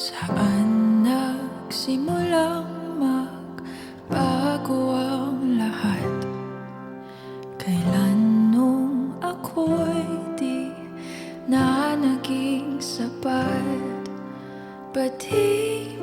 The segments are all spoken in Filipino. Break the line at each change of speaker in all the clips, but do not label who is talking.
Saan nagsimulang magbago ang lahat? Kailan nung ako'y di na naging sapat? Ba't di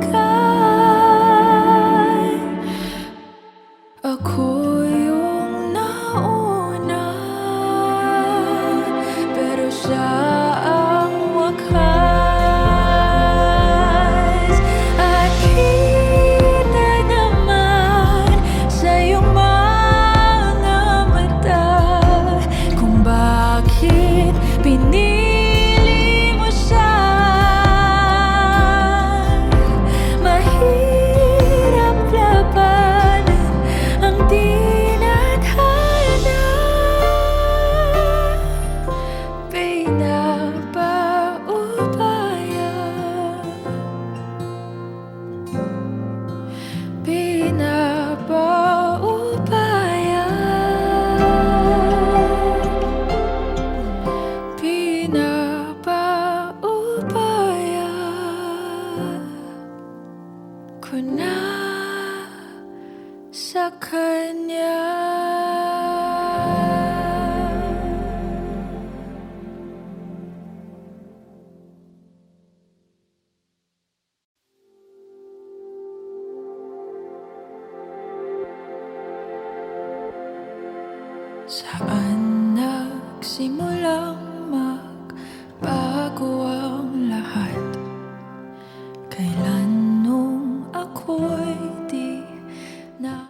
go. Saan nagsimula?